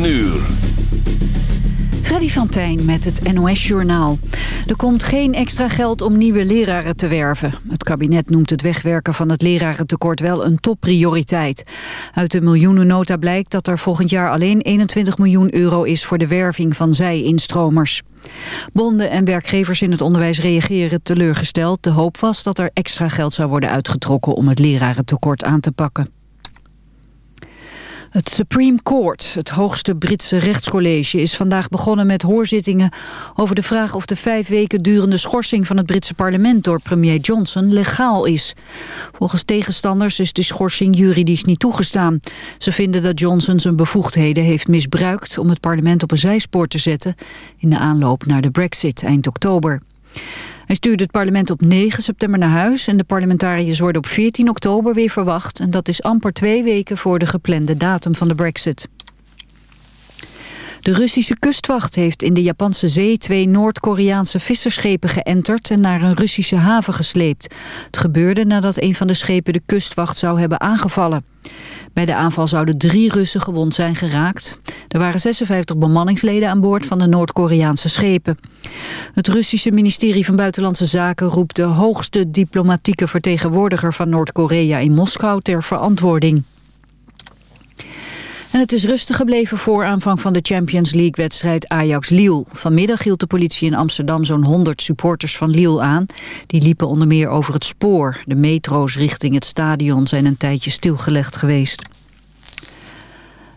9 uur. Freddy van Tijn met het NOS-journaal. Er komt geen extra geld om nieuwe leraren te werven. Het kabinet noemt het wegwerken van het lerarentekort wel een topprioriteit. Uit de miljoenennota blijkt dat er volgend jaar alleen 21 miljoen euro is... voor de werving van zij-instromers. Bonden en werkgevers in het onderwijs reageren teleurgesteld. De hoop was dat er extra geld zou worden uitgetrokken om het lerarentekort aan te pakken. Het Supreme Court, het hoogste Britse rechtscollege, is vandaag begonnen met hoorzittingen over de vraag of de vijf weken durende schorsing van het Britse parlement door premier Johnson legaal is. Volgens tegenstanders is de schorsing juridisch niet toegestaan. Ze vinden dat Johnson zijn bevoegdheden heeft misbruikt om het parlement op een zijspoor te zetten in de aanloop naar de brexit eind oktober. Hij stuurde het parlement op 9 september naar huis... en de parlementariërs worden op 14 oktober weer verwacht... en dat is amper twee weken voor de geplande datum van de brexit. De Russische kustwacht heeft in de Japanse zee twee Noord-Koreaanse visserschepen geënterd en naar een Russische haven gesleept. Het gebeurde nadat een van de schepen de kustwacht zou hebben aangevallen. Bij de aanval zouden drie Russen gewond zijn geraakt. Er waren 56 bemanningsleden aan boord van de Noord-Koreaanse schepen. Het Russische ministerie van Buitenlandse Zaken roept de hoogste diplomatieke vertegenwoordiger van Noord-Korea in Moskou ter verantwoording. En het is rustig gebleven voor aanvang van de Champions League-wedstrijd Ajax-Lille. Vanmiddag hield de politie in Amsterdam zo'n 100 supporters van Lille aan. Die liepen onder meer over het spoor. De metro's richting het stadion zijn een tijdje stilgelegd geweest.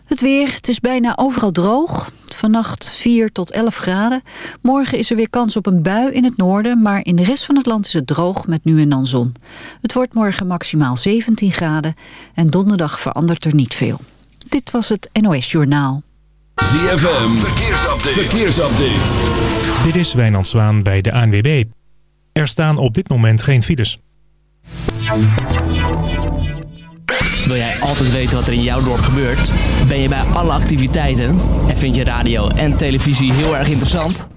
Het weer, het is bijna overal droog. Vannacht 4 tot 11 graden. Morgen is er weer kans op een bui in het noorden... maar in de rest van het land is het droog met nu en dan zon. Het wordt morgen maximaal 17 graden... en donderdag verandert er niet veel. Dit was het NOS Journaal. ZFM, verkeersupdate. verkeersupdate. Dit is Wijnand Zwaan bij de ANWB. Er staan op dit moment geen files. Wil jij altijd weten wat er in jouw dorp gebeurt? Ben je bij alle activiteiten? En vind je radio en televisie heel erg interessant?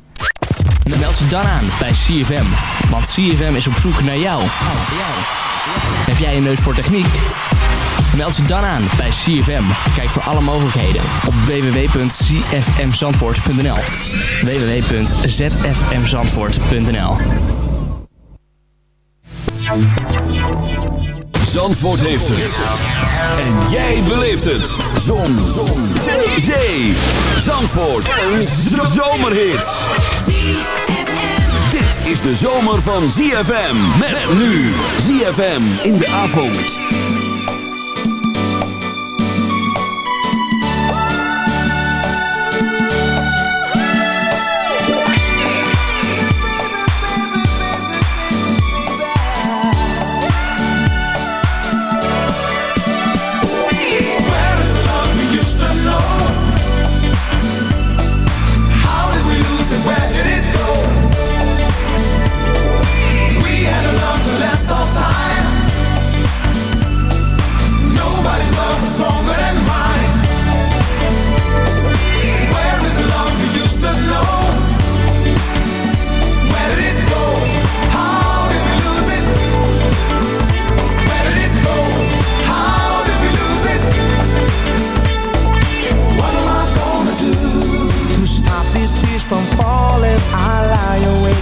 Dan meld ze dan aan bij CFM. Want CFM is op zoek naar jou. Heb jij een neus voor techniek? Meld ze dan aan bij CFM. Kijk voor alle mogelijkheden op www.csmzandvoort.nl www.zfmzandvoort.nl Zandvoort heeft het. En jij beleeft het. Zon. Zon. Zee. Zee. Zandvoort. Een zomerhit. Dit is de zomer van ZFM. Met nu. ZFM in de avond.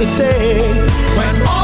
yesterday. When all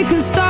Ik een stapje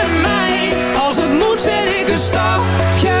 stop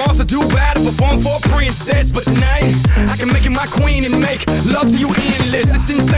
Off to do battle, perform for a princess. But tonight, I can make you my queen and make love to you endless. It's insane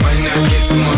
Might not get tomorrow. Tonight,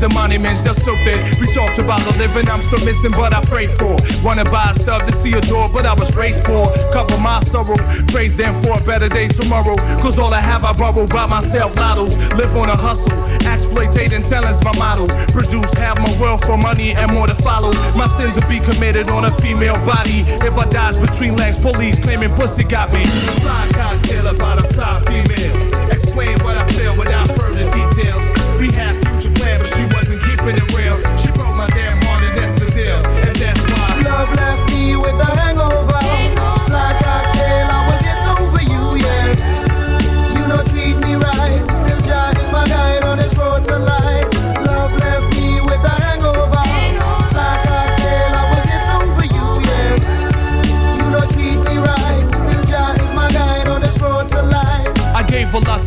pyramids and monuments, so something we talked about the living I'm still missing, but I prayed for. Wanna buy stuff to see a door, but I was raised for. Cover my sorrow, praise them for a better day tomorrow. Cause all I have I borrow by myself, lottos. Live on a hustle, exploitating talents, my model. Produce, half my wealth for money and more to follow. My sins will be committed on a female body. If I dies between legs, police claiming pussy got me. Fly cocktail about a fly female. Explain what I feel without further details. We have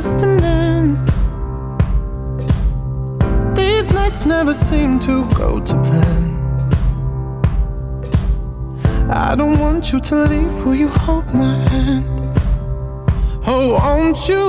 Man. These nights never seem to go to plan. I don't want you to leave, will you hold my hand? Oh, won't you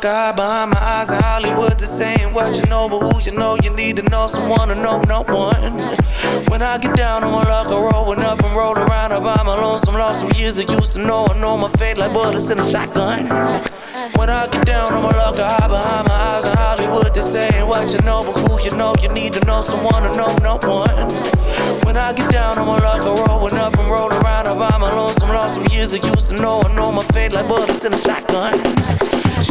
God behind my eyes in Hollywood that's saying what you know, but who you know, you need to know someone or know no one. When I get down on my luck, I'm rolling up and roll around. I'm my lonesome, lost some years I used to know. I know my fate like bullets in a shotgun. When I get down on my luck, I hide behind my eyes in Hollywood that's saying what you know, but who you know, you need to know someone or know no one. When I get down on my luck, I'm rolling up and roll around. I'm my lonesome, lost some years I used to know. I know my fate like bullets in a shotgun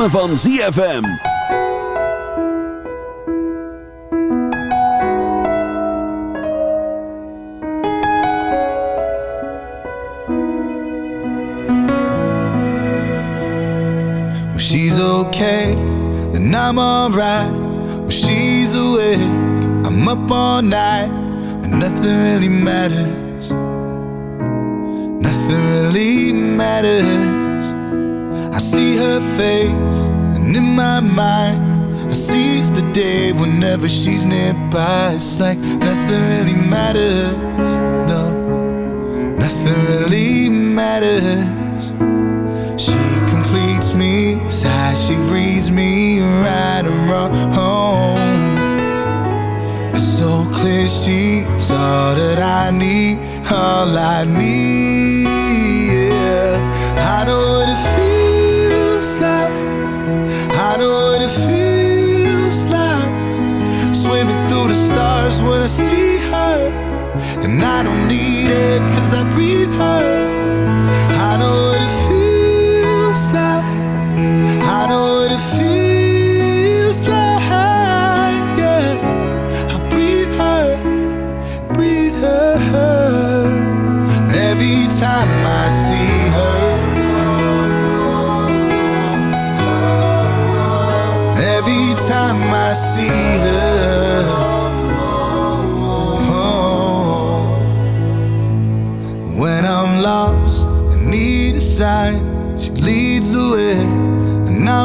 Ritme van ZFM. When she's okay, then I'm alright. When she's awake, I'm up all night. When nothing really matters. Day whenever she's nearby. It's like nothing really matters. No, nothing really matters. She completes me, sighs, she reads me right and wrong. It's so clear she's all that I need, all I need. Yeah. I know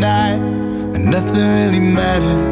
night, and nothing really matters.